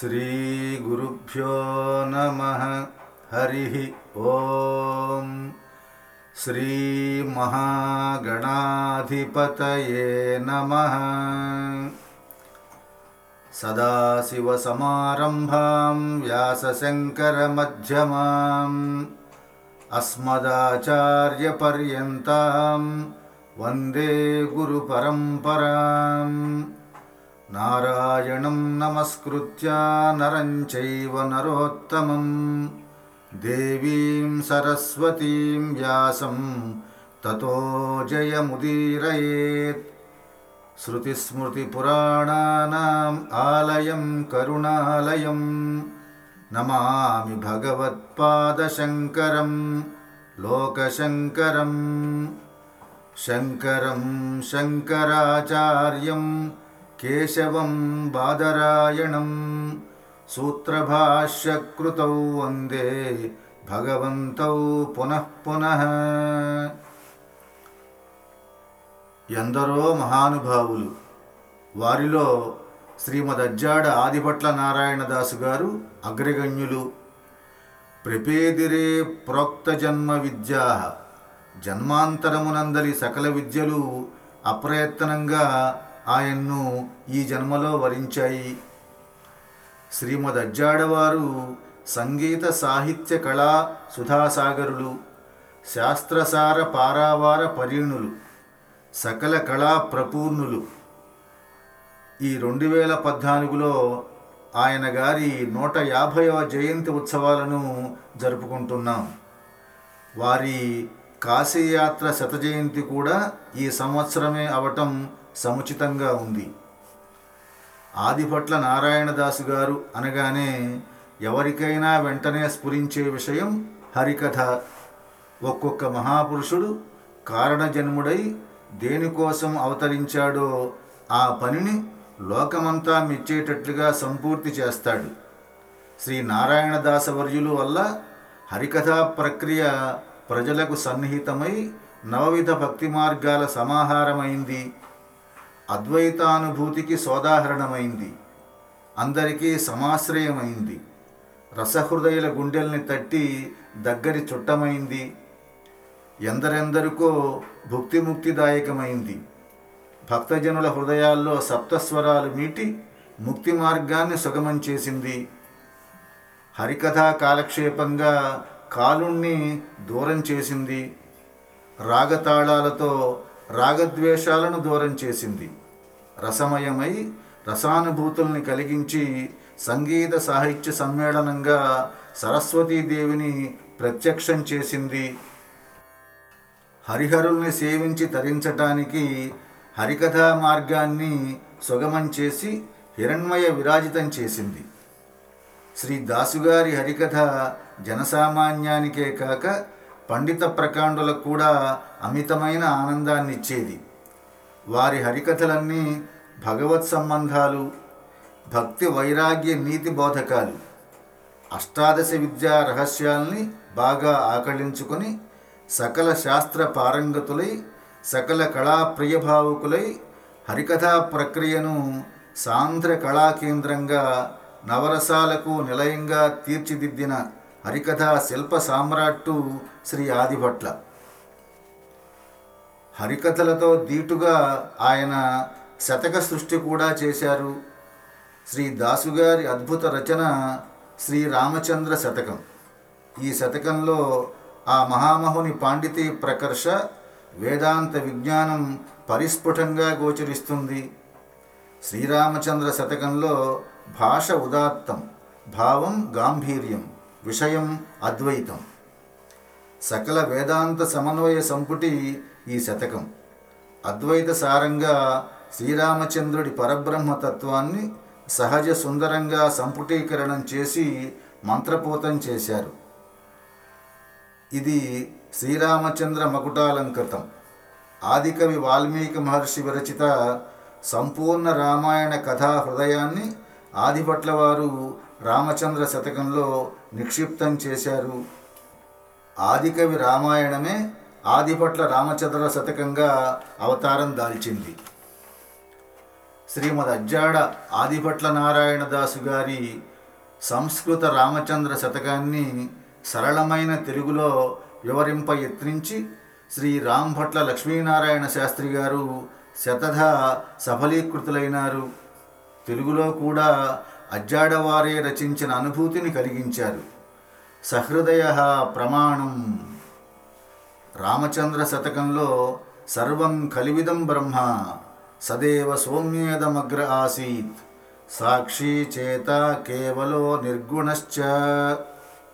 श्रीगुरुभ्यो नमः। हरिः ॐ श्रीमहागणाधिपतये नमः। सदाशिवसमारम्भां व्यासशङ्करमध्यमाम्। अस्मदाचार्यपर्यन्तां वन्दे गुरुपरम्पराम् नारायणं नमस्कृत्य नरं चैव नरोत्तमं। देवीं सरस्वतीं व्यासं ततो जयमुदीरयेत्। श्रुतिस्मृतिपुराणानाम् आलयं करुणालयं नमामि भगवत्पादशङ्करं लोकशङ्करं। शङ्करं शङ्कराचार्यं केशवं बादरायणं सूत्रभाष्यकृतौ वन्दे भगवन्तौ पुनः पुनः ఎందరో మహానుభావులు వారిలో శ్రీమదజ్జాడ ఆదిభట్ల నారాయణదాసు గారు అగ్రగణ్యులు ప్రపేదిరే ప్రోక్త జన్మ విద్యా జన్మాంతరమునందలి సకల విద్యలు అప్రయత్నంగా ఆయన్ను ఈ జన్మలో వరించాయి. శ్రీమద్ అజ్జాడవారు సంగీత సాహిత్య కళా సుధాసాగరులు శాస్త్రసార పారావార పరీణులు సకల కళా ప్రపూర్ణులు. ఈ రెండు వేల పద్నాలుగులో ఆయన గారి నూట యాభైవ జయంతి ఉత్సవాలను జరుపుకుంటున్నాం. వారి కాశీయాత్ర శతజయంతి కూడా ఈ సంవత్సరమే అవటం సముచితంగా ఉంది. ఆదిపట్ల నారాయణదాసు గారు అనగానే ఎవరికైనా వెంటనే స్ఫురించే విషయం హరికథ. ఒక్కొక్క మహాపురుషుడు కారణజన్ముడై దేనికోసం అవతరించాడో ఆ పనిని లోకమంతా మెచ్చేటట్లుగా సంపూర్తి చేస్తాడు. శ్రీ నారాయణదాసవర్యులు వల్ల హరికథా ప్రక్రియ ప్రజలకు సన్నిహితమై నవవిధ భక్తి మార్గాల సమాహారమైంది. అద్వైతానుభూతికి సోదాహరణమైంది. అందరికీ సమాశ్రయమైంది. రసహృదయుల గుండెల్ని తట్టి దగ్గరి చుట్టమైంది. ఎందరెందరికో భుక్తిముక్తిదాయకమైంది. భక్తజనుల హృదయాల్లో సప్తస్వరాలు మీటి ముక్తి మార్గాన్ని సుగమం చేసింది. హరికథా కాలక్షేపంగా కాలుణ్ణి దూరం చేసింది. రాగతాళాలతో రాగద్వేషాలను దూరం చేసింది. రసమయమై రసానుభూతుల్ని కలిగించి సంగీత సాహిత్య సమ్మేళనంగా సరస్వతీదేవిని ప్రత్యక్షం చేసింది. హరిహరుల్ని సేవించి తరించటానికి హరికథా మార్గాన్ని సుగమం చేసి హిరణ్మయ విరాజితం చేసింది. శ్రీ దాసుగారి హరికథ జనసామాన్యానికే కాక పండిత ప్రకాండులకు కూడా అమితమైన ఆనందాన్ని ఇచ్చేది వారి హరికథలన్నీ భగవత్ సంబంధాలు భక్తి వైరాగ్య నీతి బోధకాలు. అష్టాదశ విద్యా రహస్యాల్ని బాగా ఆకళించుకొని సకల శాస్త్ర పారంగతులై సకల కళా ప్రియభావుకులై హరికథా ప్రక్రియను సాంద్ర కళాకేంద్రంగా నవరసాలకు నిలయంగా తీర్చిదిద్దిన హరికథా శిల్ప సామ్రాట్టు శ్రీ ఆదిభట్ల. హరికథలతో దీటుగా ఆయన శతక సృష్టి కూడా చేశారు. శ్రీ దాసుగారి అద్భుత రచన శ్రీ రామచంద్ర శతకం. ఈ శతకంలో ఆ మహామహుని పాండితి ప్రకర్ష వేదాంత విజ్ఞానం పరిస్ఫుటంగా గోచరిస్తుంది. శ్రీరామచంద్ర శతకంలో భాష ఉదాత్తం భావం గాంభీర్యం విషయం అద్వైతం. సకల వేదాంత సమన్వయ సంపుటి ఈ శతకం. అద్వైత సారంగా శ్రీరామచంద్రుడి పరబ్రహ్మతత్వాన్ని సహజ సుందరంగా సంపుటీకరణం చేసి మంత్రపూతం చేశారు. ఇది శ్రీరామచంద్ర మకుటాలంకృతం. ఆదికవి వాల్మీకి మహర్షి విరచిత సంపూర్ణ రామాయణ కథా హృదయాన్ని ఆదిపట్ల వారు రామచంద్ర శతకంలో నిక్షిప్తం చేశారు. ఆదికవి రామాయణమే ఆదిపట్ల రామచంద్ర శతకంగా అవతారం దాల్చింది. శ్రీమద్ అజ్జాడ ఆదిభట్ల నారాయణ దాసు గారి సంస్కృత రామచంద్ర శతకాన్ని సరళమైన తెలుగులో వివరింప యత్నించి శ్రీ రాంభట్ల లక్ష్మీనారాయణ శాస్త్రి గారు శతధ సఫలీకృతులైనారు. తెలుగులో కూడా అజ్జాడవారే రచించిన అనుభూతిని కలిగించారు. సహృదయ ప్రమాణం. రామచంద్ర శతకంలో సర్వం కలివిదం బ్రహ్మ సదేవ సౌమ్యేదమగ్ర ఆసీత్ సాక్షి చేత కేవలో నిర్గుణశ్చ.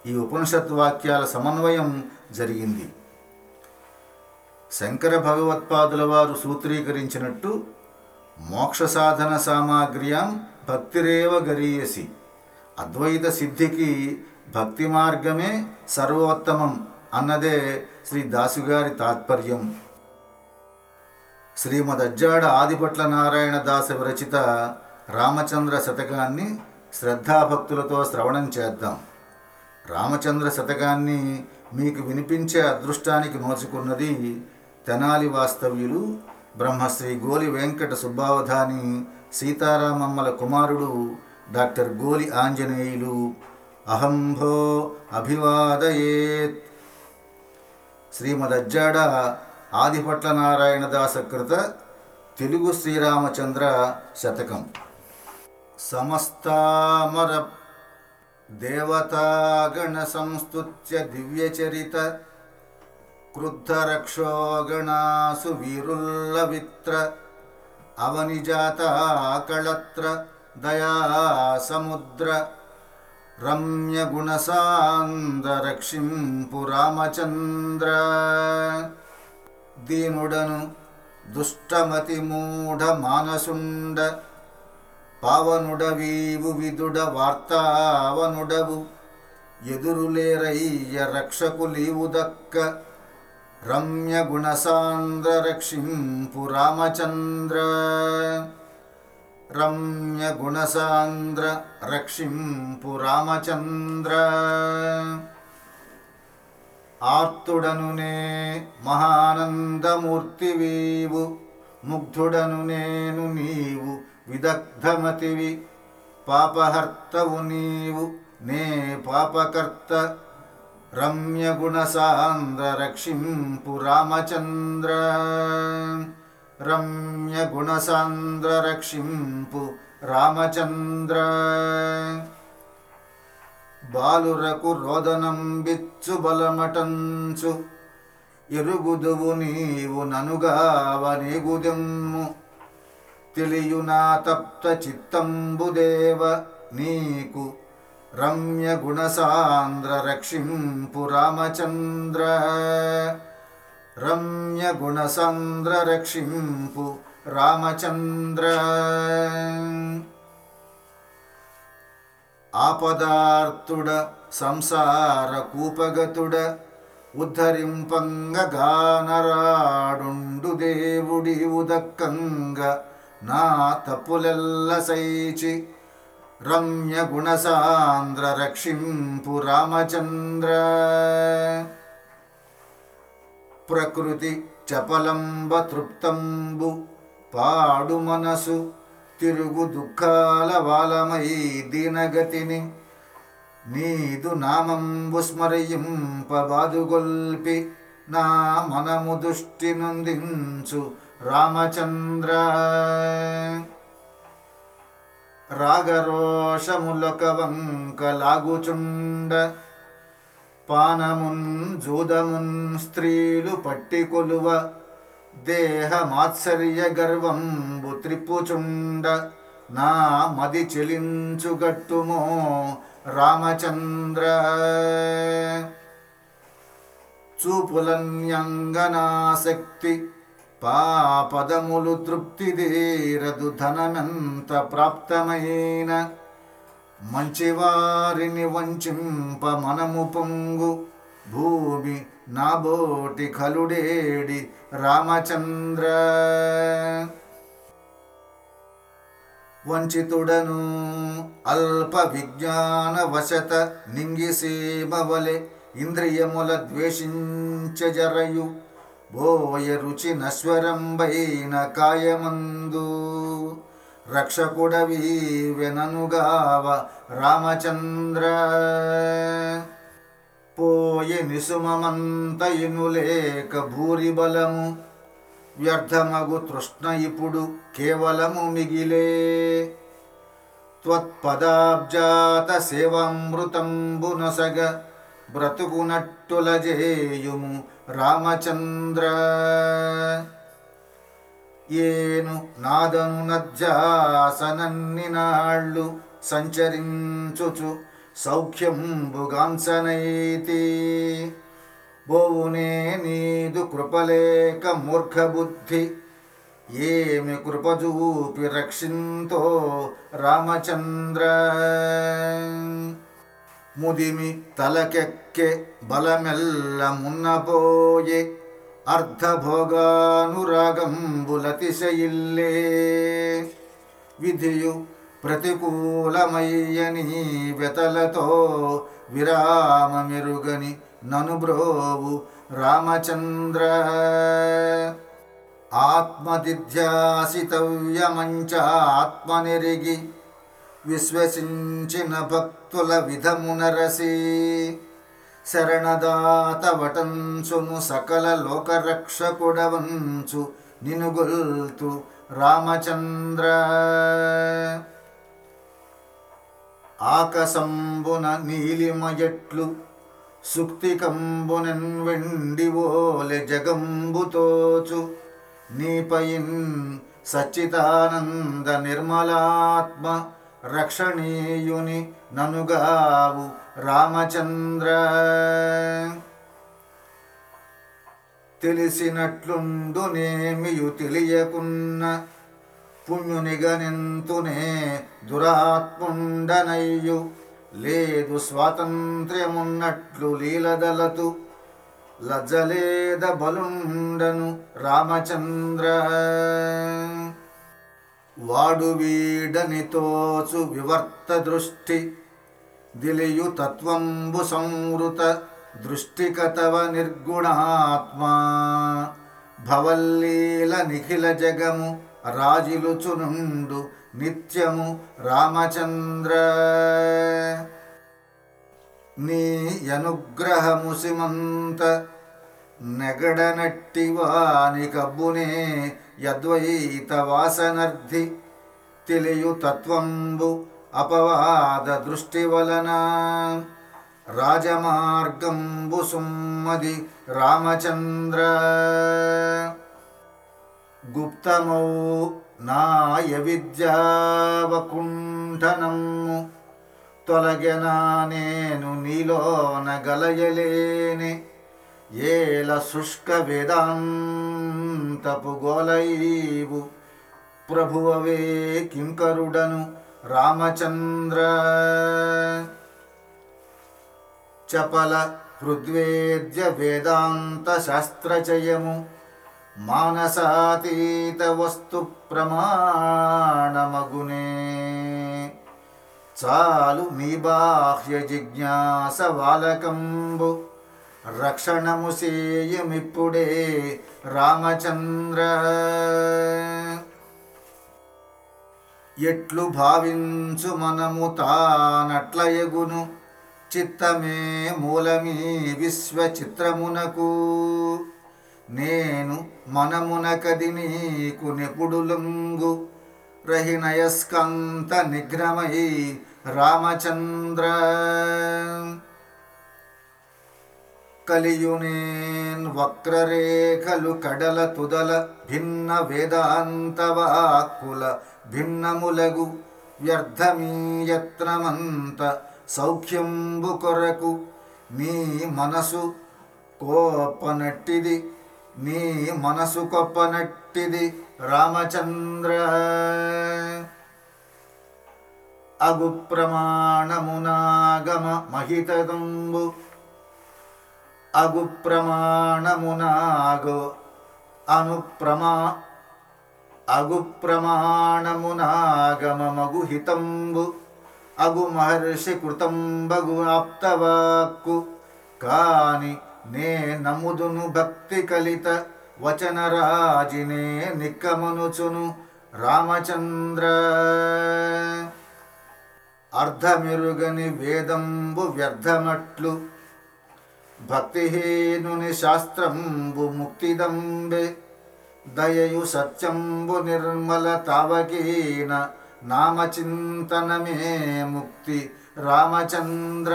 ఈ ఉపనిషత్ వాక్యాల సమన్వయం జరిగింది. శంకర భగవత్పాదుల వారు సూత్రీకరించినట్టు మోక్ష సాధన సామాగ్ర్యాం భక్తిరేవ గరీయసి. అద్వైత సిద్ధికి భక్తి మార్గమే సర్వోత్తమం అన్నదే శ్రీ దాసుగారి తాత్పర్యం. శ్రీమద్జ్జాడ ఆదిపట్ల నారాయణ దాస విరచిత రామచంద్ర శతకాన్ని శ్రద్ధాభక్తులతో శ్రవణం చేద్దాం. రామచంద్ర శతకాన్ని మీకు వినిపించే అదృష్టానికి నోచుకున్నది తెనాలి వాస్తవ్యులు బ్రహ్మశ్రీ గోలి వెంకట సుబ్బావధాని సీతారామమ్మల కుమారుడు డాక్టర్ గోలి ఆంజనేయులు. అహంభో అభివాదయేత్. శ్రీమదజ్జాడ ఆదిపట్ల నారాయణ దాసకృత తెలుగు శ్రీరామచంద్ర శతకం. సమస్తామర దేవతాగణ సంస్తుత్య దివ్యచరిత క్రుద్ధరక్షోగణాసు వీరుల్లవిత్ర అవనిజాత కళత్ర దయా సముద్ర రమ్య గుణసాంద రక్షింపు రామచంద్ర దీనుడను దుష్టమతి మూఢ మానసుండ పావనుడవీవు విదుడ వార్తావనుడవు ఎదురులేరయ్య రక్షకులీవు దక్క రమ్య గుణసాంద్ర రక్షింపు రామచంద్ర రమ్య గుణసాంద్ర రక్షింపు రామచంద్ర ఆర్తుడనునే మహానందమూర్తివీవు ముగ్ధుడను నేను నీవు విదగ్ధమతివి పాపహర్తవు నీవు నే పాపకర్త రమ్య గుణసాంద్ర రక్షింపు రామచంద్ర రమ్య గుణసాంద్ర రక్షింపు రామచంద్ర బాలురకు రోదనం బిచ్చు బలమటంచు ఎరుగుదువు నీవు ననుగావనేగుదెమ్ము. తెలియునా తప్త చిత్తంబుదేవ నీకు రమ్య గుణసాంద్ర రక్షింపు రామచంద్ర రమ్య గుణసాంద్ర రక్షింపు రామచంద్ర ఆపదార్తుడ సంసార కూపగతుడ ఉద్ధరింపంగ గానరాడుండు దేవుడి ఉదక్కంగ నా తప్పులెల్ల సైచి రమ్య గుణసాంద్ర రక్షింపు రామచంద్ర ప్రకృతి చపలంబ తృప్తంబు పాడు మనసు తిరుగు దుఃఖాల వాలమై దీనగతిని నీదు నామంబు స్మరయింపబాదుగొల్పి నా మనము దృష్టి నుందించు రామచంద్ర దోషములొక వంక లాగుచుండ పానమున్ జూదమున్ స్త్రీలు పట్టి కొలువ. దేహ మాత్సర్య గర్వంబు త్రిప్పుచుండ. నా మది చెలించుగట్టుమో రామచంద్ర. చూపులన్యంగనాశక్తి పాపదములు తృప్తి దేరదు ధనమంత ప్రాప్తమైన మంచివారిని వంచింప మనము పొంగు. భూమి నాబోటి కలుడేడి రామచంద్ర. వంచితుడను అల్ప విజ్ఞాన వశత నింగిసీమవలె ఇంద్రియముల ద్వేషించజరయు. బోయ రుచి నశ్వరంబైన కాయమందు. రక్షకుడవి వెననుగావ రామచంద్ర పోయి నిసుమమంత ఇనులేక భూరి బలము వ్యర్థమగు తృష్ణ ఇప్పుడు కేవలము మిగిలే త్వత్పదాబ్జాత సేవామృతంబునసగ బ్రతుకునట్టుల జేయుము రామచంద్ర ఏను నాదను నధ్యాసనన్ని సంచరించుచు సౌఖ్యంబుగాంసనైతి బోవునే నీదు కృపలేక మూర్ఖబుద్ధి ఏమి కృపజూపి రక్షింతో రామచంద్ర. ముదిమి తలకెక్కె బలమెల్ల మున్నపోయే అర్ధభోగానురాగంబులతిశయిల్లే విధియు ప్రతికూలమయ్యని వెతలతో విరామమిరుగని నను బ్రోవు రామచంద్ర ఆత్మదిధ్యాసితవ్యమంచ ఆత్మనిరిగి విశ్వసించిన భక్తుల విధమునరసి శరణదాత వటంచును సకల లోకరక్షకుడవంచు నినుగొల్తు రామచంద్ర. ఆకసంబున నీలిమయట్లు సుక్తికంబునెన్ వెండివోలె జగంబుతోచు నీపయిన్ సచ్చితానంద నిర్మలాత్మ రక్షణీయుని ననుగావు రామచంద్ర. తెలిసినట్లుండునేమియు తెలియకున్న పుణ్యునిగనింతునే దురాత్ముండనయ్యు. లేదు స్వాతంత్ర్యమున్నట్లు లీలదలతు లజ్జలేద బలుండను రామచంద్ర. వాడు వీడని తోచు వివర్త దృష్టి. దిలియు తత్వంబు సంవృత దృష్టికతవ నిర్గుణాత్మా. భవల్లీల నిఖిల జగము రాజిలుచునుండు నిత్యము రామచంద్ర. నీ అనుగ్రహము నెగడనట్టివాని కబ్బునే యద్వైత వాసనర్ధి తెలియు తత్వంబు అపవాద దృష్టి వలన రాజమార్గంబు సుమ్మది రామచంద్ర. గుప్తమౌ నాయ విద్యావకుంఠనము తొలగెనా నేను నీలోన గలయలేనే येलशुष्कवेदान्तपुगोलैवु प्रभुववे किं करुडनु रामचन्द्र। चपल हृद्वेद्यवेदान्तशास्त्रचयमु मानसातीतवस्तुप्रमाणमगुणे चालु मे बाह्यजिज्ञासवालकम्बु రక్షణము సేయమిప్పుడే రామచంద్ర. ఎట్లు భావించు మనము తానట్లయగును చిత్తమే మూలమీ విశ్వచిత్రమునకు. నేను మనమునకది నీకు నిపుడులంగు రహినయస్కంత నిగ్రమై రామచంద్ర. కలియునేన్ వక్రరేఖలు కడల తుదల భిన్న వేదాంతవాక్కుల భిన్నములగు వ్యర్థమీయత్నమంత సౌఖ్యంబు కొరకు నీ మనసు కోపనట్టిది నీ మనసు కొప్పనట్టిది రామచంద్ర. అగు ప్రమాణమునాగమ మహితంబు అగు ప్రమాణమునాగో. అనుప్రమా అగు ప్రమాణమునాగమమగు హితంబు. అగు మహర్షి కృతంబగు ఆప్తవాక్కు. కాని నే నముదును భక్తి కలిత వచనరాజినే నిక్కమనుచును రామచంద్ర. అర్ధమిరుగని వేదంబు వ్యర్థమట్లు. భక్తిహీనుని శాస్త్రంబు ముక్తిదంబే దయయు సత్యంబు నిర్మల తావకీన నామచింతనమే ముక్తి రామచంద్ర.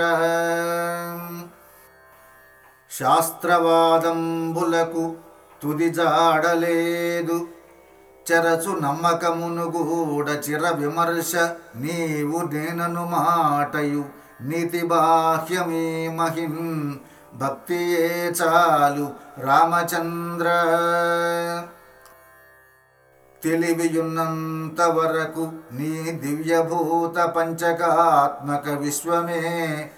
శాస్త్రవాదంబులకు తుది జాడలేదు. చెరచు నమ్మకమును గూడ చిర విమర్శ నీవు నేనను మాటయు నీతి బాహ్యమీ మహిన్ భక్తియే చాలు రామచంద్ర. తెలివియున్నంత వరకు నీ దివ్యభూత పంచకాత్మక విశ్వమే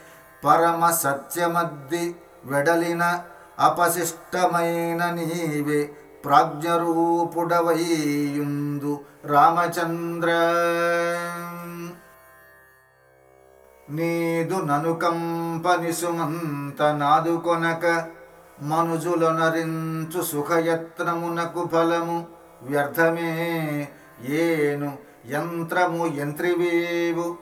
పరమ సత్యమద్ది వెడలిన అపశిష్టమైన నీవే ప్రాజ్ఞరూపుడవైయుందు రామచంద్ర. నీదు ననుకంపనిసుమంత నాదు కొనక మనుజులనరించు సుఖయత్నమునకు ఫలము వ్యర్థమే. ఏను యంత్రము యంత్రివేవు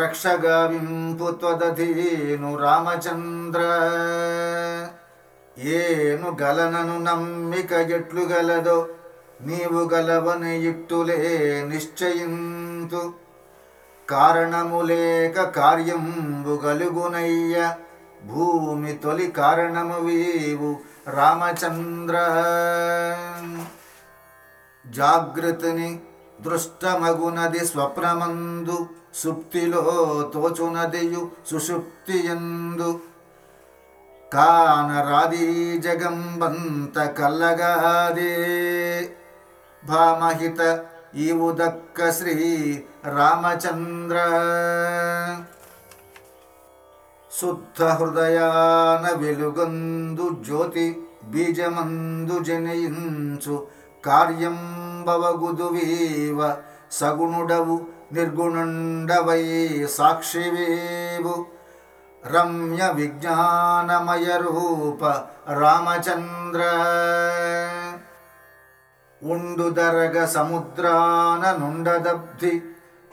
రక్షగావింపు త్వదధీను రామచంద్ర. ఏను గలనను నమ్మిక ఎట్లు గలదో నీవు గలవని ఇట్టులే నిశ్చయింతు. కారణము లేక కార్యంబు గలుగునయ్య. భూమి తొలి కారణము వీవు రామచంద్ర. జాగృతిని దృష్టమగునది స్వప్నమందు సుప్తిలో తోచునదియు సుషుప్తియందు కానరాది జగంబంత కల్లగాదే. భామహిత ఈవు దక్క శ్రీ రామచంద్ర. శుద్ధ హృదయాన వెలుగందు జ్యోతి బీజమందు జనయించు కార్యంబవగుదువీవ సగుణుడవు నిర్గుణుండవై సాక్షివేవు. రమ్య విజ్ఞానమయ రూప రామచంద్ర. ఉండు దరగ సముద్రాన నుండదబ్ధి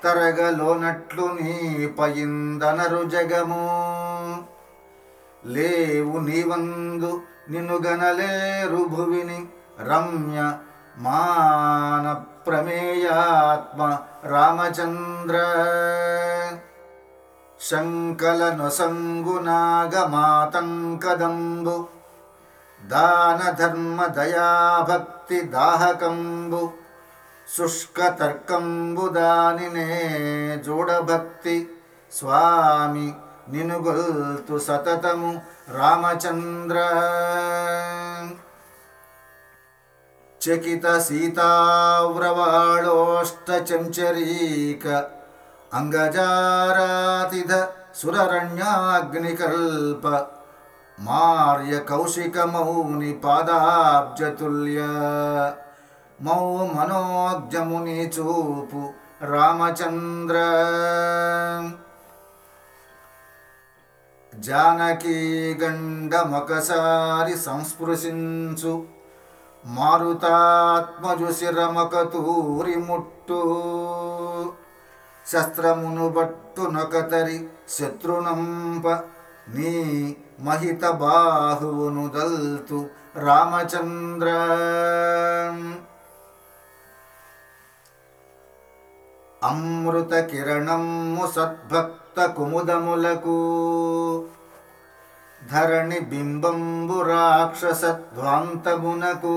తరగలోనట్లు నీ పయిందనరు జగము. లేవు నీవందు నిన్ను గనలేరు భువిని రమ్య మాన ప్రమేయాత్మ రామచంద్ర. శంకల నొసంగునాగమాతంకదంబు दानधर्मदयाभक्तिदाहकम्बु शुष्कतर्कम्बुदानिने जोडभक्ति। स्वामि निनुगल्तु सततमु रामचन्द्र। चकितसीताव्रवाळोष्टचञ्चरीक अङ्गजारातिध सुररण्याग्निकल्प। సతతము రామచంద్ర చకిత సీతావ్రవాళోష్ట చంచరీక అంగజారాతిథ సురరణ్యాగ్నికల్ప మార్య కౌశిక మౌని పాదాబ్జతుల్య మౌ మనోజ్ఞముని చూపు రామచంద్ర జానకీ గండమొకసారి సంస్పృశించు మారుతాత్మజు శిరమకతూరి ముట్టు శస్త్రమును బట్టు నొకతరి శత్రునంప నీ మహిత బాహువును దల్తు రామచంద్ర. అమృత కిరణము సద్భక్త కుముదములకు. ధరణి బింబంబు రాక్షసధ్వాంతమునకు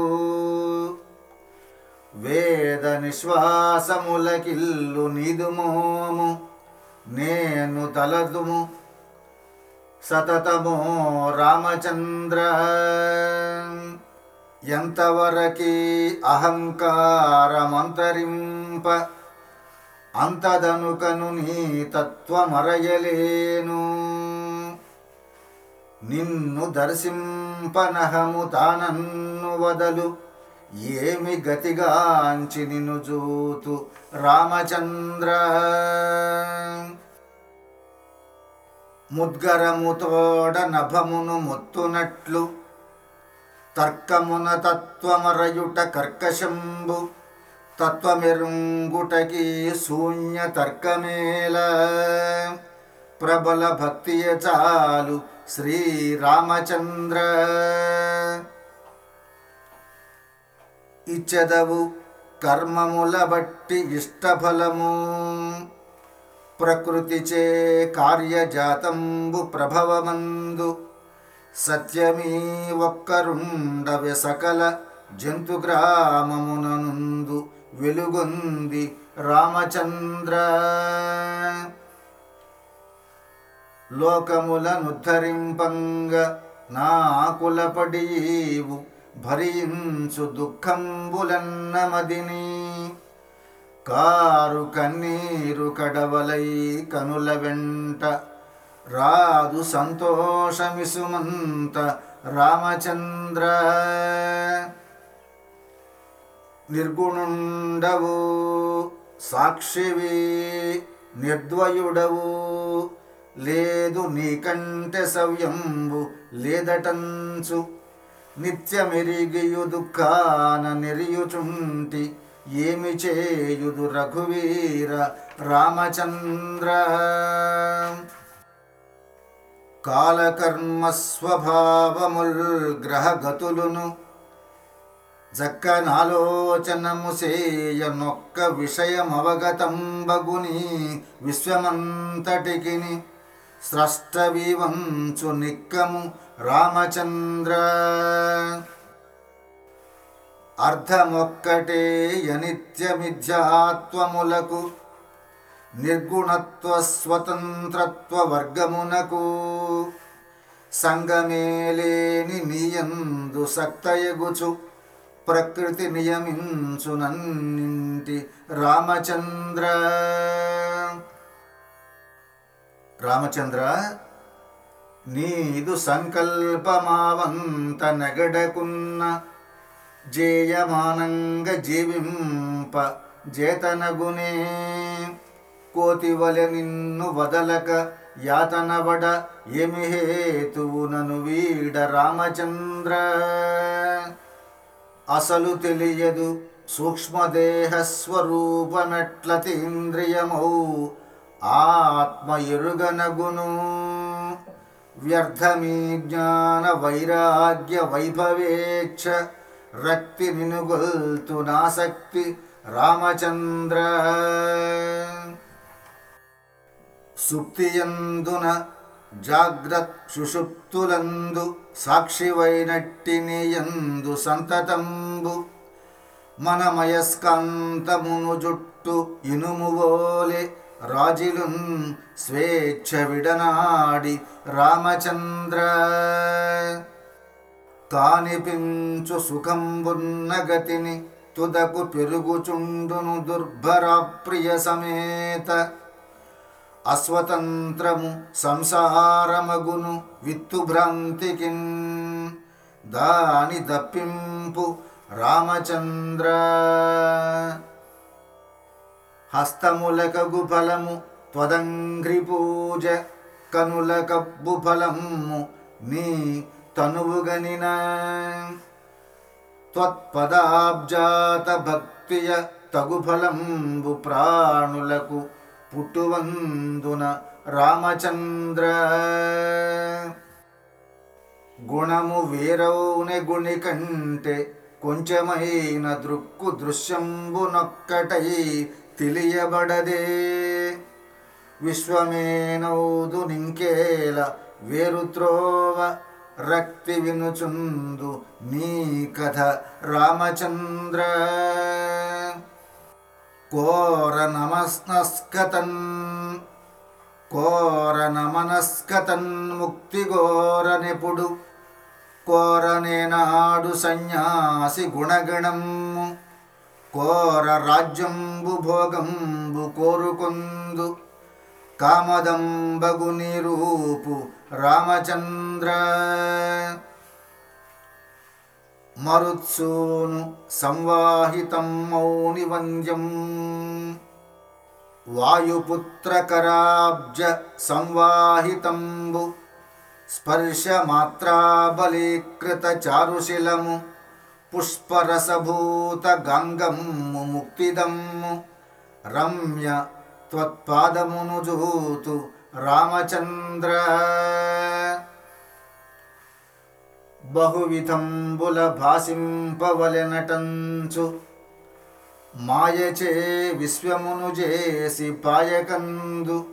వేద నిశ్వాసములకిల్లు నిదుమోము. నేను తలదుము సతతమో రామచంద్ర. ఎంతవరకి అహంకారమంతరింప అంతదనుకను నీ తత్వమరయలేను. నిన్ను దర్శింపనహము తానన్ను వదలు ఏమి గతిగాంచి నిన్ను జూతు రామచంద్ర. ముద్గరముతోడ నభమును మొత్తునట్లు తర్కమున తత్వమరయుట కర్కశంబు తత్వమెరుంగుటకి శూన్య తర్కమేల. ప్రబల భక్తియ చాలు శ్రీరామచంద్ర. ఇచ్చదవు కర్మముల బట్టి ఇష్టఫలము. ప్రకృతిచే కార్యజాతంబు ప్రభవమందు. సత్యమీ ఒక్కరుండవె సకల జంతుగ్రామమునందు వెలుగొంది రామచంద్ర. లోకములనుద్ధరింపంగ నాకులపడీవు భరించు దుఃఖంబులన్నమదినీ కారు కన్నీరు కడవలై కనుల వెంట. రాదు సంతోషమిసుమంత రామచంద్ర. నిర్గుణుండవు సాక్షివి నిర్ద్వయుడవు. లేదు నీకంటే సవ్యంబు లేదటంచు. నిత్యమెరిగియు దుఃఖాన నెరియుచుంటి. ఏమి చేయుదు రఘువీర రామచంద్ర? కాలకర్మ స్వభావముల్ గ్రహగతులును జక్కనాలోచనము సేయ నొక్క విషయమవగతంబగుని విశ్వమంతటికిని స్రష్టవివంచు నిక్కము రామచంద్ర. అర్థమొక్కటే యనిత్యమిథ్యాత్వములకు నిర్గుణత్వ స్వతంత్రత్వ వర్గమునకు సంగమేలేని నియందు సక్తయగుచు ప్రకృతి నియమించునన్నింటి రామచంద్ర. రామచంద్ర నీదు సంకల్పమావంత నెగడకున్న జేయమానంగ జీవింప జేతనగునే. కోతివలె నిన్ను వదలక యాతనబడ ఏమి హేతువు నను వీడ రామచంద్ర. అసలు తెలియదు సూక్ష్మదేహ స్వరూపమెట్ల ఆత్మ ఎరుగనగును. వ్యర్థమీ జ్ఞాన వైరాగ్య వైభవేచ్ఛ రక్తి నినుగొల్తు నాసక్తి రామచంద్ర. సుప్తియందున జాగ్రత్ సుషుప్తులందు సాక్షివైనట్టిని నీయందు సంతతంబు. మనమయస్కాంతమును జుట్టు ఇనుమువోలే రాజిలున్ స్వేచ్ఛ విడనాడి రామచంద్ర. తానిపించు సుఖంబున్నగతిని తుదకు పెరుగుచుండును దుర్భరాప్రియ సమేత. అస్వతంత్రము సంసారమగును విత్తుభ్రాంతికిన్ దాని దప్పింపు రామచంద్ర. హస్తములకగు ఫలము త్వదంఘ్రి పూజ కనుల కబ్బు ఫలము నీ తనువుగనిన త్వత్పదాబ్జాత భక్తియ తగుఫలంబు ప్రాణులకు పుట్టువందున రామచంద్ర గుణము వీరౌని గుణి కంటే కొంచెమైన దృక్కు దృశ్యంబునొక్కటై తెలియబడదే విశ్వమేనౌదు నింకేల వేరుత్రోవ రక్తి వినుచుందు నీ కథ రామచంద్ర. కోర నమస్నస్కతన్ కోర నమనస్కతన్ ముక్తి గోరనెపుడు కోరనేనాడు సన్యాసి గుణగణము కోర రాజ్యంబు భోగంబు కోరుకొందు. कामदम्बगुनिरूपु रामचन्द्र। मरुत्सूनु संवाहितं मौनिवन्द्यम् वायुपुत्रकराब्जसंवाहितम्बु स्पर्शमात्रा बलीकृतचारुशिलं पुष्परसभूतगङ्गं मुक्तिदं रम्य త్వత్పాదమునుజుహూతు త్వత్పాదమును రామచంద్ర. బహువిధంబుల భాసింపవలెనటంచు మాయచే విశ్వమును చేసి పాయకందు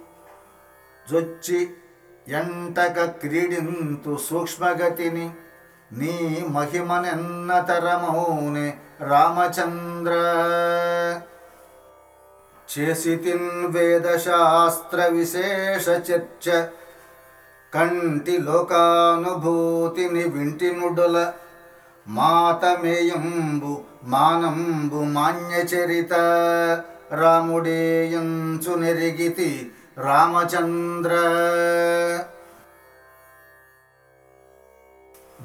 జొచ్చి ఎంటక క్రీడింతు సూక్ష్మగతిని నీ మహిమనెన్నతరమౌనే రామచంద్ర. చేసితిన్ వేదశాస్త్ర విశేష చర్చ కంటి లోకానుభూతిని వింటినుడుల మాతమేయంబు మానంబు మాన్యచరిత రాముడేయంచు నెరిగితి రామచంద్ర.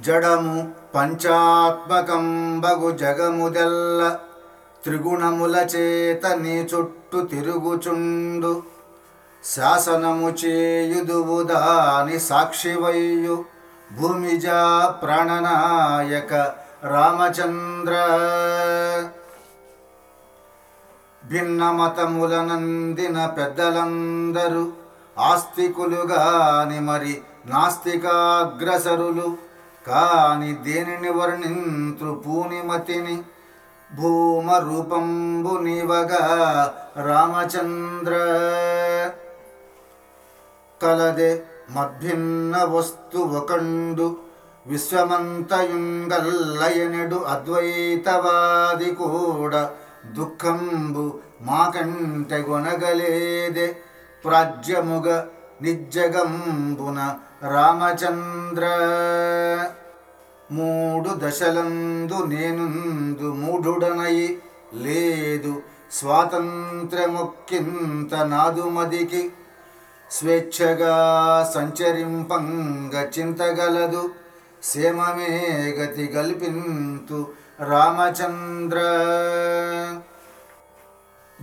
జడము పంచాత్మకంబగు జగముదెల్ల త్రిగుణముల చేత నీ చుట్టూ తిరుగుచుండు. శాసనము చేయుదువు దాని సాక్షివయ్యు. భూమిజా ప్రాణనాయక రామచంద్ర. భిన్న మతములనందిన పెద్దలందరూ ఆస్తికులుగాని మరి నాస్తికాగ్రసరులు. కాని దేనిని వర్ణింతృ పూనిమతిని? భూమ రూపంబు రామచంద్ర. కలదే మద్భిన్న వస్తు ఒకండు విశ్వమంతయుంగల్లయనుడు అద్వైతవాది కూడా దుఃఖంబు మాకంటె గొనగలేదే ప్రాజ్యముగ నిజ్జగంబున రామచంద్ర. మూడు దశలందు నేనుందు మూఢుడనై లేదు. స్వాతంత్ర్యముక్కింత నాదు మదికి స్వేచ్ఛగా సంచరింపంగ చింతగలదు. సేమమే గతి గల్పింతు రామచంద్ర.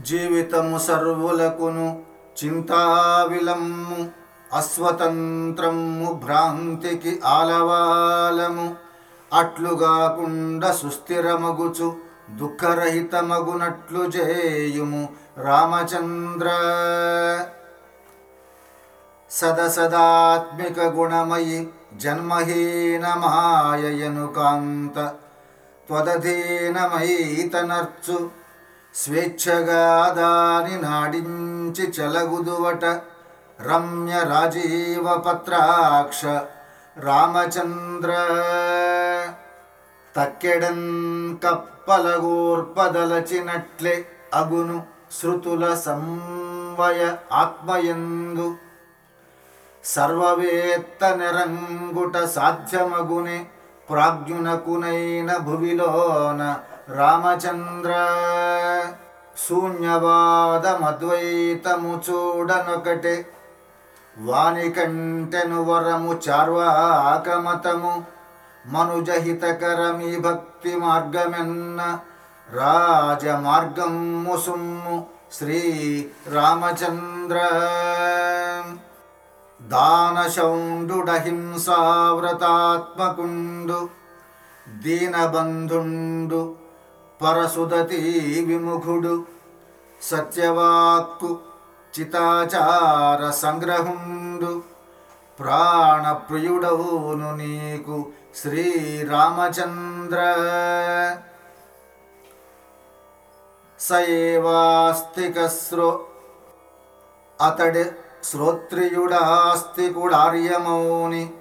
జీవితము సర్వులకును చింతావిలమ్ము అస్వతంత్రము భ్రాంతికి ఆలవాలము. అట్లుగాకుండా సుస్థిరమగుచు దుఃఖరహితమగునట్లు చేయుము రామచంద్ర. సదసదాత్మిక గుణమయి జన్మహీన మాయయను కాంత త్వదధీనమైతనర్చు స్వేచ్ఛగా దాని నాడించి చెలగుదువట రమ్య రాజీవ పత్రాక్ష. రామచంద్ర తక్కెడన్ కప్పలగూర్పదలచినట్లే అగును శృతుల సంవయ ఆత్మయందు సర్వవేత్త నిరంగుట సాధ్యమగునే ప్రాజ్ఞునకునైన భువిలోన రామచంద్ర శూన్యవాదమద్వైతము చూడనొకటే వాని కంటెను వరము చార్వాకమతము మనుజహితకరమి భక్తి మార్గమెన్న రాజమార్గము సుమ్ము శ్రీ రామచంద్ర. దానశౌండుడహింసావ్రతాత్మకుండు దీనబంధుండు పరసుదతి విముఖుడు సత్యవాక్కు చితాచార సంగ్రహుండు ప్రాణప్రియుడవును నీకు శ్రీరామచంద్ర. సయేవాస్తికస్రో అతడి శ్రోత్రియుడాస్తికుడార్యమౌని.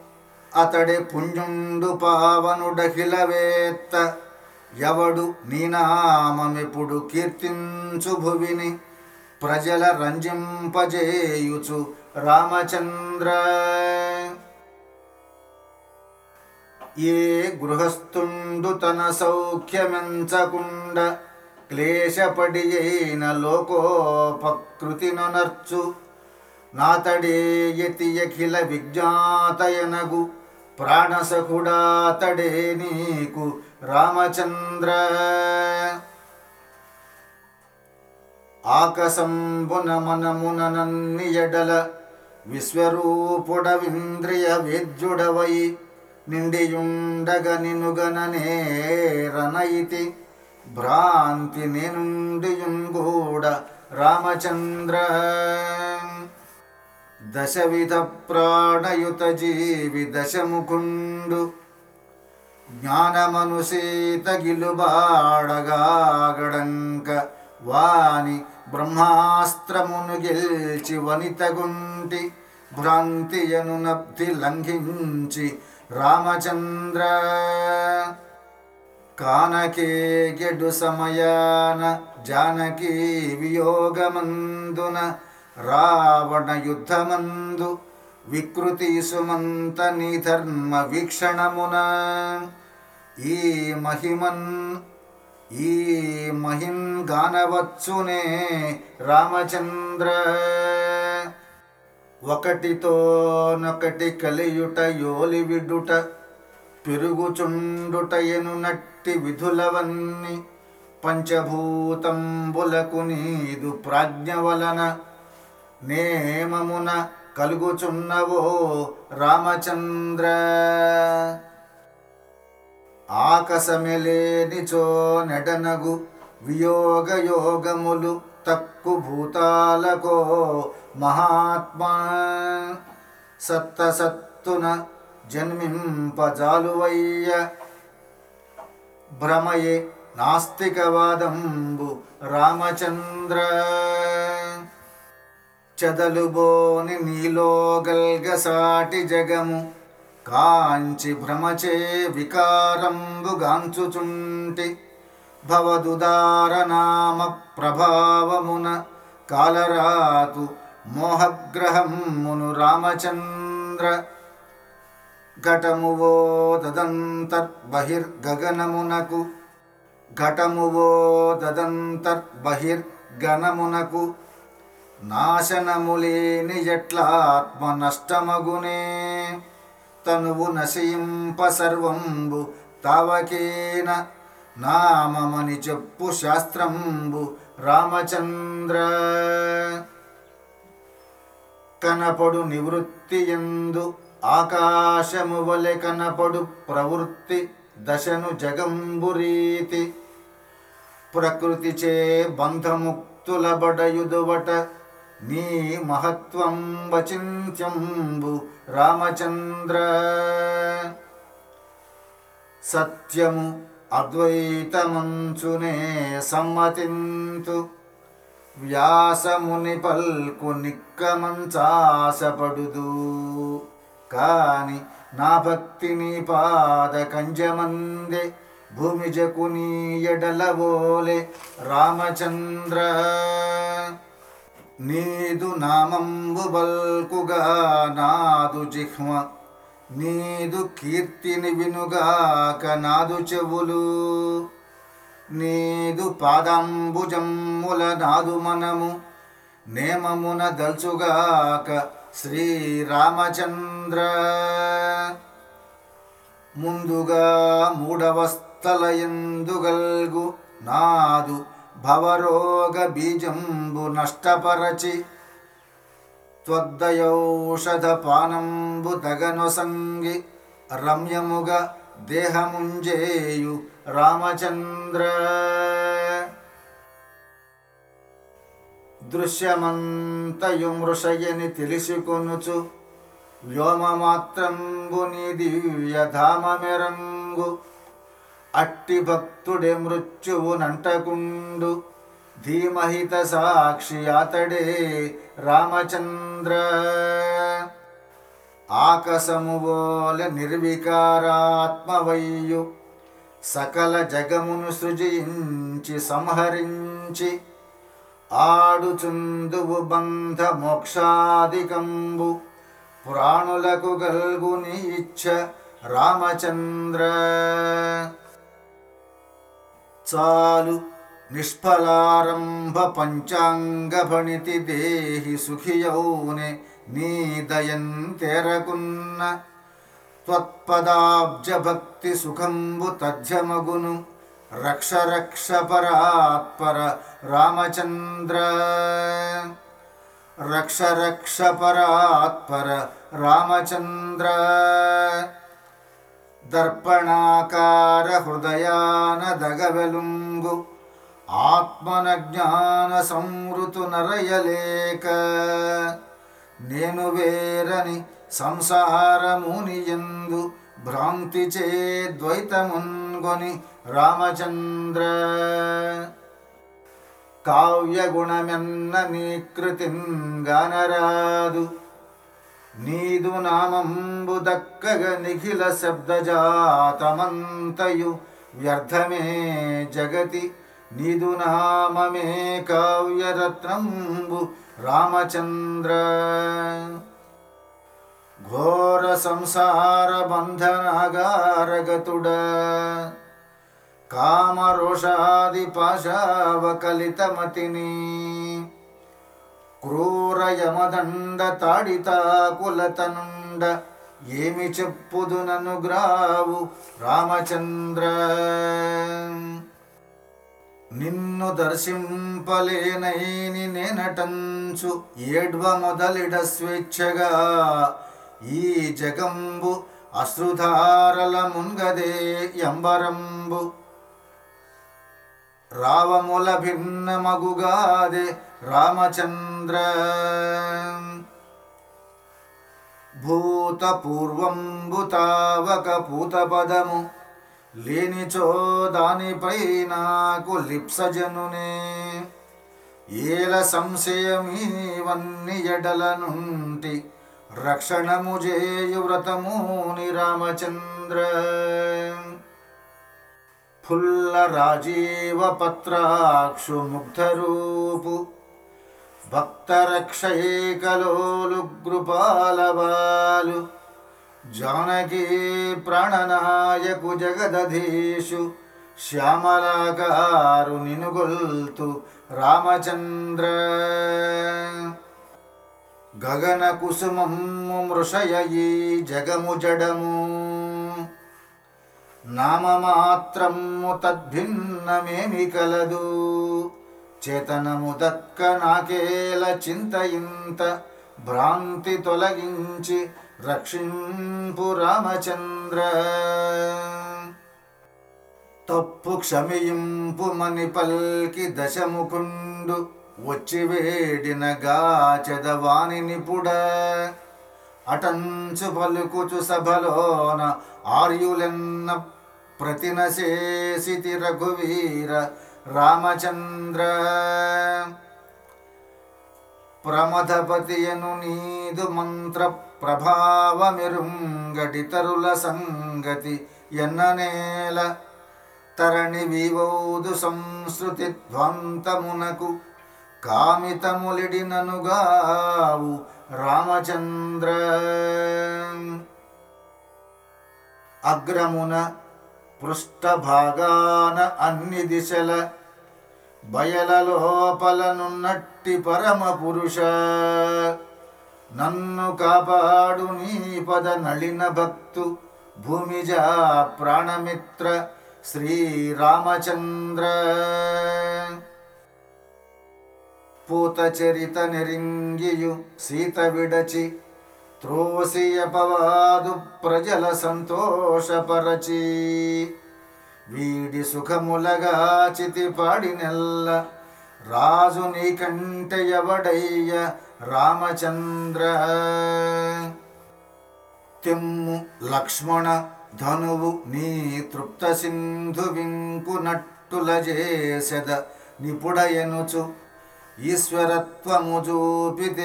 అతడి పుణ్యుండు పావనుడఖిలవేత్త. ఎవడు నీనామమిపుడు కీర్తించు భువిని ప్రజల రంజింపజేయుచు రామచంద్ర. ఏ గృహస్థుండు తన సౌఖ్యమెంచకుండ క్లేశపడి అయిన లోకోపకృతినొనర్చు. నాతడే అఖిల విజ్ఞాతయనగు ప్రాణసకుడాతడే నీకు రామచంద్ర. ఆకసంబున మనమున ఎడల విశ్వరూపుడవింద్రియ వేద్యుడవై నిండియుండగ నినుగననేరనయితి భ్రాంతి నేనుండియుంగూడ రామచంద్ర. దశవిధ ప్రాణయుత జీవి దశముకుండు. జ్ఞానమనుసీత గిలుబాడగాగడంక వాణి బ్రహ్మాస్త్రమును గెల్చి వనితగుంటి భ్రాంతియను నబ్ది లంఘించి రామచంద్ర. కానకేగెడు సమయాన జానకీ వియోగమందున రావణ యుద్ధమందు వికృతి సుమంత నిధర్మ వీక్షణమున ఈ మహిమన్ ఈ మహిన్ గానవచ్చునే రామచంద్ర. ఒకటితోనొకటి కలియుట యోలి విడుట పెరుగుచుండుటయను నట్టి విధులవన్నీ పంచభూతంబులకు నీదు ప్రాజ్ఞ వలన నేమమున కలుగుచున్నవో రామచంద్ర. ఆకసమెలేనిచో నెడనగు వియోగ యోగములు తక్కు భూతాలకో మహాత్మా సత్తసత్తున జన్మింపజాలువయ్య. భ్రమయే నాస్తికవాదంబు రామచంద్ర. చదలుబోని నీలో గల్గసాటి జగము కాంచి భ్రమచే వికారంబుగాంచుచుంటి భవదుదారనామ ప్రభావమున కాలరాతు మోహగ్రహమును రామచంద్ర ఘటమువో దదంతర్బహిర్గగనమునకు ఘటమువో దదంతర్బహిర్గణమునకు నాశనములేని ఎట్లాత్మ నష్టమగునే తనువు నశయింప సర్వంబు తావకేన నామమని చెప్పు శాస్త్రంబు రామచంద్ర. కనపడు నివృత్తి ఎందు ఆకాశము వలె కనపడు ప్రవృత్తి దశను జగంబురీతి ప్రకృతిచే బంధముక్తుల బడయుదువట నీ మహత్వం వచింత్యంబు రామచంద్ర. సత్యము అద్వైతమంచునే సమ్మతింతు. వ్యాసముని పల్కు నిక్కమంచాసపడుదు కాని నా భక్తి నీ పాద కంజమందే. భూమిజకు నీ ఎడలవోలే రామచంద్ర. నీదు నామంబు బల్కుగా నాదు జిహ్మ నీదు కీర్తిని వినుగాక నాదు చెవులు. నీదు పాదంబుజమ్ముల నాదు మనము నేమమున దల్చుగాక శ్రీరామచంద్ర. ముందుగా మూడవస్థల ఎందుగల్గు నాదు భవరోగ బీజంబు నష్టపరచి త్వద్దయౌషధ పానంబు తగనొసంగి రమ్యముగ దేహముంజేయు రామచంద్ర. దృశ్యమంతయు మృషయని తెలుసుకొనుచు వ్యోమమాత్రంబు నీ దివ్యధామమెరంగు అట్టి భక్తుడే మృత్యువునంటకుండు ధీమహిత సాక్షి అతడే రామచంద్ర. ఆకసము బోల నిర్వికారాత్మవయ్యు. సకల జగమును సృజించి సంహరించి. ఆడుచుందువు బంధ మోక్షాదికంబు. ప్రాణులకు గల్గుని ఇచ్చ రామచంద్ర. निष्फलारम्भ पञ्चाङ्गभणिति देहि सुखियौने नीदयन्तेरकुन्न त्वत्पदाब्जभक्तिसुखम्बु तज्जमगुनु रक्ष रक्ष परात्पर रामचन्द्र। रक्ष रक्ष परात्पर रामचन्द्र। దర్పణాకార హృదయాన దగవెలుంగు. ఆత్మన జ్ఞాన సంవృతు నరయలేక. నేను వేరని సంసారముని ఎందు భ్రాంతి చే నీదు నామంబు దక్కగ నిఖిల శబ్దజాతమంతయు వ్యర్థమే జగతి నీదు నామమే కావ్యరత్నంబు రామచంద్ర ఘోర సంసార బంధనగారగతుడ కామరోషాది పాశావకలితమతిని క్రూర యమదండ తాడితాకులతనుండ ఏమి చెప్పుదు నన్ను గ్రావు రామచంద్ర? నిన్ను దర్శింపలేనైని నేనటంచు ఏడ్వ మొదలిడ స్వేచ్ఛగా ఈ జగంబు అశ్రుధారల మున్గదే ఎంబరంబు రావముల భిన్నమగుగాదే రామచంద్ర. భూతపూర్వంబు తావక పూతపదము లేనిచో దానిపై నాకు లిప్సజనునే. ఏల సంశయమీవన్ని ఎడల నుండి రక్షణము చేయు వ్రతముని రామచంద్ర. ఫుల్ల రాజీవ పత్రాక్షు ముగ్ధరూపు భక్తరక్షయేకలోలు గృపాలబాలు జానకీ ప్రాణనాయకు జగదధీషు. శ్యామలాకారు నినుగొల్తు రామచంద్ర. గగన కుసుమము మృషయీ జగము జడము. నామమాత్రము తద్భిన్నమేమి కలదు. చేతనము దక్క నాకేల చింతయింత భ్రాంతి తొలగించి రక్షింపు రామచంద్ర. తప్పు క్షమింపు మని పల్కి దశముకుండు వచ్చి వేడిన గాచెదవాని నిపుడ అటంచు పలుకుచు సభలోన ఆర్యులెన్న ప్రతినశేసితి రఘువీర రామచంద్ర. ప్రమథపతియను నీదు మంత్ర ప్రభావమిరుంగటితరుల సంగతి ఎన్ననేల తరణి వివౌదు సంస్కృతి ధ్వంతమునకు కామితములిడిననుగావు రామచంద్ర. అగ్రమున పృష్ఠభాగాన అన్ని దిశల బయల లోపలనున్నట్టి పరమ పురుష నన్ను కాపాడు నీ పద నళిన భక్తు భూమిజ ప్రాణమిత్ర శ్రీరామచంద్ర. పూత చరిత నెరింగియు సీత విడచి త్రోసియపవాదు ప్రజల సంతోషపరచి వీడి సుఖములగా పాడినెల్ల రాజు నీకంటే ఎవడయ్య రామచంద్ర? తెమ్ము లక్ష్మణ ధనువు నీ తృప్త సింధు వింకునట్టుల చేసెద. నిపుడయనుచు ఈశ్వరత్వము చూపితి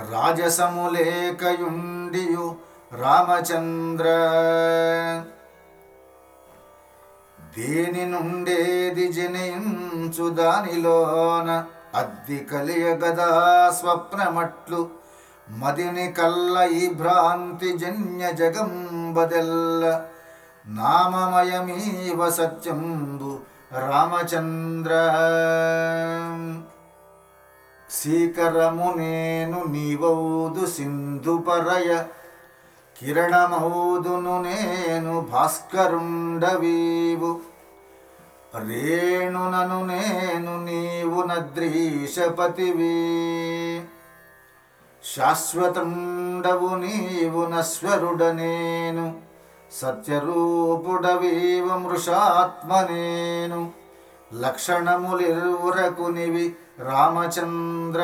వెల్లరకును రాజసములేకయుండియు రామచంద్ర. దేని నుండేది జనయించు దానిలోన అద్ది కలియగదా స్వప్నమట్లు. మదిని కల్ల ఈ భ్రాంతి జన్య జగంబదెల్ల నామమయమీవ సత్యంబు రామచంద్ర. सीकरमुनेनु नीवौ दु सिन्धुपरय किरणमौ दु नुनेनु भास्करुण्डवीवु रेणुननु नेनु नीवु न द्रीशपतिवे शाश्वतण्डवुनीवु न स्वरुडनेनु सत्यरूपडवीव లక్షణములిరువురకునివి రామచంద్ర.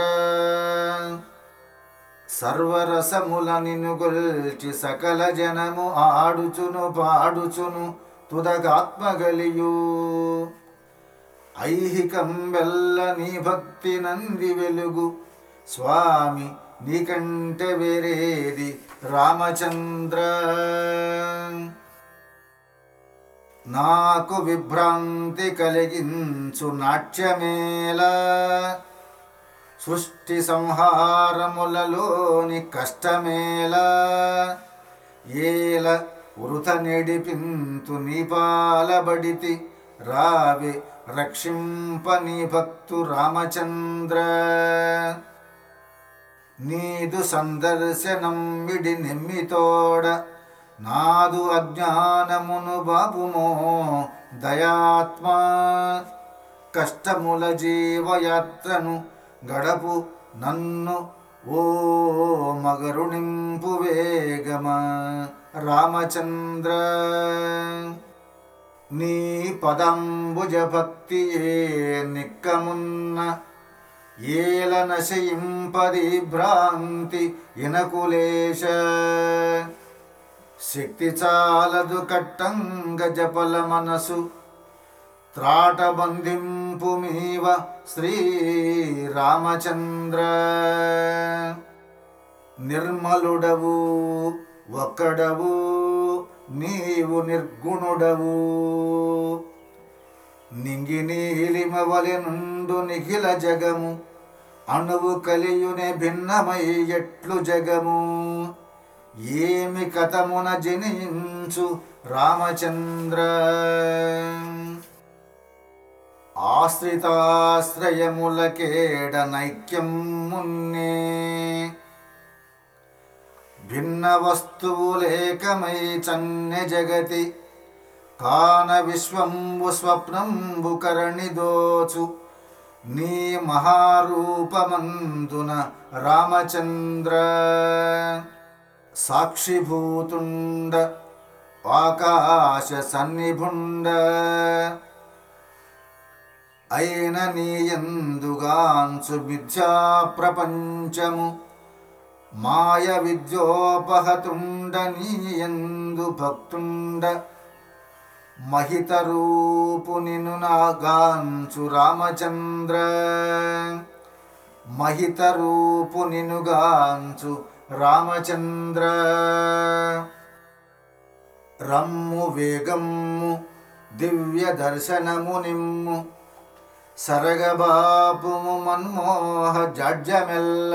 సర్వరసముల నినుగొల్చి సకల జనము ఆడుచును పాడుచును తుదగాత్మగలియు. ఐహికం వెల్ల నీ భక్తి నంది వెలుగు స్వామి నీకంటే వేరేది రామచంద్ర. నాకు విభ్రాంతి కలిగించు నాట్యమేలా సృష్టి సంహారములలోని కష్టమేలా ఏల వృత నెడిపింతు నీపాలబడితి రావి రక్షింప నీ భక్తు రామచంద్ర. నీదు సందర్శనం విడి నెమ్మితోడ నాదు అజ్ఞానమును బాపుమో దయాత్మా కష్టముల జీవయాత్రను గడపు నన్ను ఓ మగరుణింపు వేగమ రామచంద్ర నీ పదంబుజ భక్తియే నిక్కమున్న ఏల నశయింపది భ్రాంతి ఇనకులేశ శక్తి చాలదు కట్టంగ జపల మనసు. త్రాటబంధింపు మీవ శ్రీరామచంద్ర నిర్మలుడవు ఒక్కడవు నీవు నిర్గుణుడవు. నింగి నీలిమవలి నుండు నిఖిల జగము. అణువు కలియునే భిన్నమై ఎట్లు జగము. ఏమి కథమున జనించు రామచంద్ర? ఆశ్రితాశ్రయములకేడ నైక్యం మున్నే భిన్న వస్తువులేకమై చన్య జగతి కాన విశ్వంబు స్వప్నంబు కరణిదోచు. నీ మహారూపమందున రామచంద్ర. సాక్షిభూతుండ ఆకాశ సన్నిభుండ అయిన నీయందుగాంచు మిథ్యా ప్రపంచము మాయ విద్యోపహతుండ నీయందు భక్తుండ. మహిత రూపు నిన్ను నాగాంచు రామచంద్ర మహిత रामचन्द्र। रम्मु रं वेगं दिव्यदर्शनमुनिं सरगबापुमुमन्मोहजमेल्ल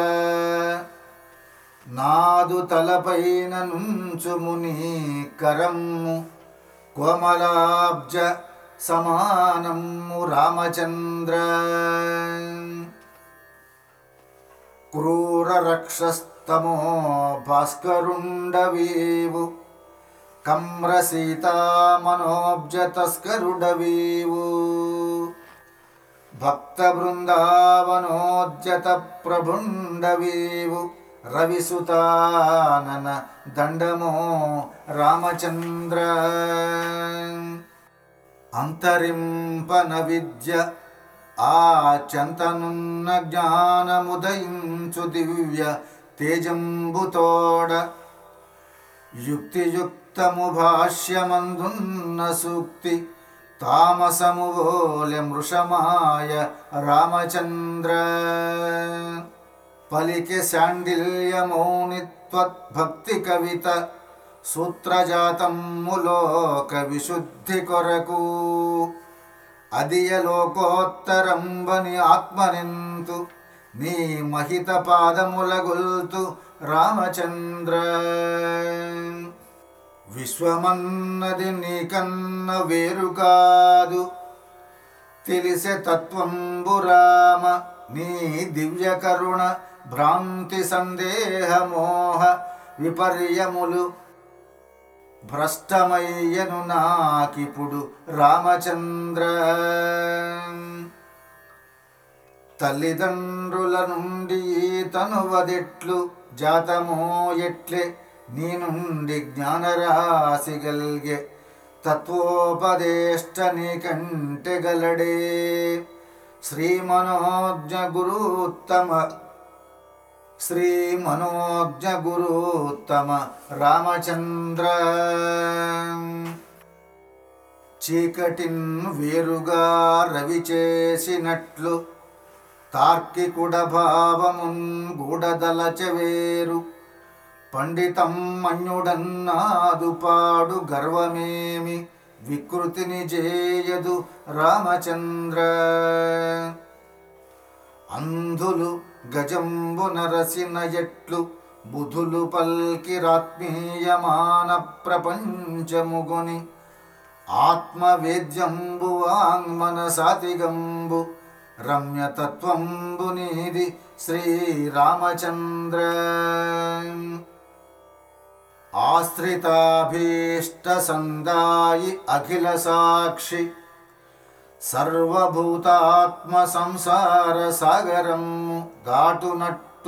नादुतलपैननु मुनीकरं कोमलाब्जसमानं रामचन्द्र। क्रूरक्षस् तमो भास्करुण्डवीव। कम्रसीतामनोब्जतस्करुडवीवु भक्तवृन्दावनोद्यतप्रभुण्डवीवु रविसुताननदण्डमो रामचन्द्र। अन्तरिं पनविद्य आचन्तनुन्न ज्ञानमुदयिञ्चु दिव्य। రవిసుతానన దండమో రామచంద్ర అంతరింపన విద్య ఆ చెంతనున్న జ్ఞానముదయించు దివ్య తేజంబుతోడ యుక్తియుక్తము భాష్యమందున్న సూక్తి తామసము ఓలె మృషమాయ రామచంద్ర పలికె శాండిల్యమౌనిత్వద్భక్తి కవిత సూత్రజాతమ్ములోక విశుద్ధి కొరకు అదియ లోకోత్తరంబని ఆత్మనింతు నీ మహిత పాదముల గొల్తు రామచంద్ర. విశ్వమన్నది నీకన్న వేరు కాదు. తెలిసే తత్వంబు రామ నీ దివ్య కరుణ భ్రాంతి సందేహ మోహ విపర్యములు భ్రష్టమయ్యను నాకిప్పుడు రామచంద్ర. తల్లిదండ్రుల నుండి తనువదెట్లు జాతమో ఎట్లే నీ నుండి జ్ఞానరాశి గల్గే తత్వోపదేష్ట నీకంటే గలడే. శ్రీ మనోజ్ఞ గురుత్తమ శ్రీ మనోజ్ఞ గురుత్తమ రామచంద్ర. చీకటిన్ వేరుగా రవి చేసినట్లు తార్కికుడ భావమున్ గూడదలచవేరు పండితం మన్యుడన్నాదుపాడు గర్వమేమి వికృతిని చేయదు రామచంద్ర. అంధులు గజంబు నరసిన ఎట్లు బుధులు పల్కిరాత్మీయమాన ప్రపంచముగుని. ఆత్మవేద్యంబు వాంగ్మన సాతిగంబు రమ్యతత్వంబునీది శ్రీరామచంద్ర ఆశ్రితాభీష్ట సందాయి అఖిల సాక్షి సర్వభూతాత్మ సంసార సాగరం దాటునట్టులజేయుము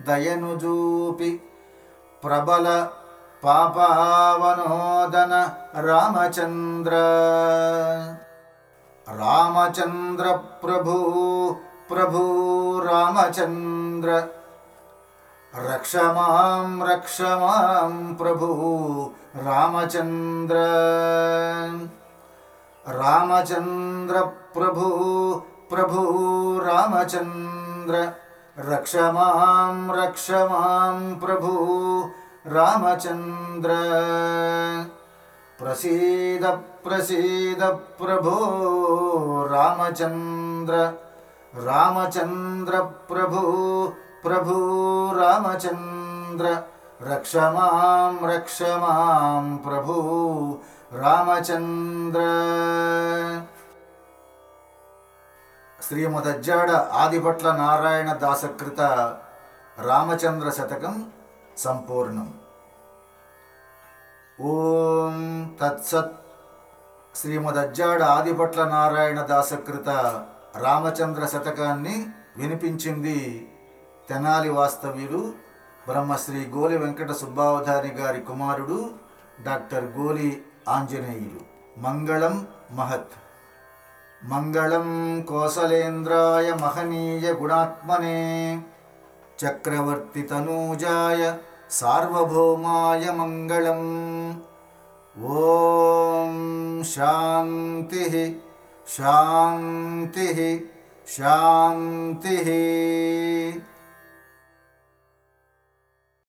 దయనుజూపి దయను చూపి ప్రబల పాపావనోదన రామచంద్ర रामचन्द्र प्रभु प्रभु रामचन्द्र रक्ष मां रक्ष मां प्रभु रामचन्द्र रक्षमां रक्षमां प्रभु रामचन्द्र ప్రసీద ప్రసీద ప్రభో రామచంద్ర రామచంద్ర ప్రభు ప్రభు రామచంద్ర రక్షమాం రక్షమాం ప్రభు రామచంద్ర. శ్రీమదజ్జాడ ఆదిభట్ల నారాయణ దాసకృత రామచంద్ర శతకం సంపూర్ణం. ఓం తత్సత్. శ్రీమదజ్జాడ ఆదిభట్ల నారాయణ దాసకృత రామచంద్ర శతకాన్ని వినిపించింది తెనాలి వాస్తవ్యులు బ్రహ్మశ్రీ గోలి వెంకట సుబ్బావధారి గారి కుమారుడు డాక్టర్ గోలి ఆంజనేయులు. మంగళం మహత్. మంగళం కోసలేంద్రాయ మహనీయ గుణాత్మనే. చక్రవర్తి తనూజాయ सार्वभौमाय मङ्गलम्। ॐ शान्तिः शान्तिः शान्तिः।